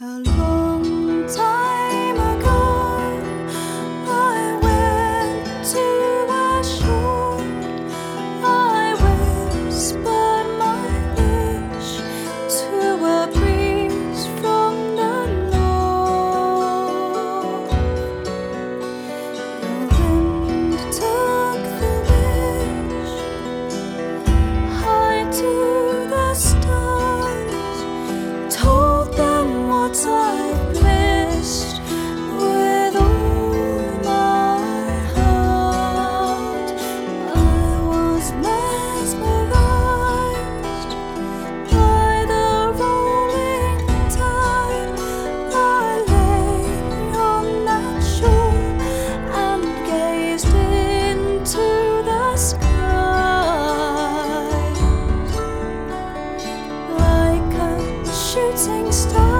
I'll shooting star.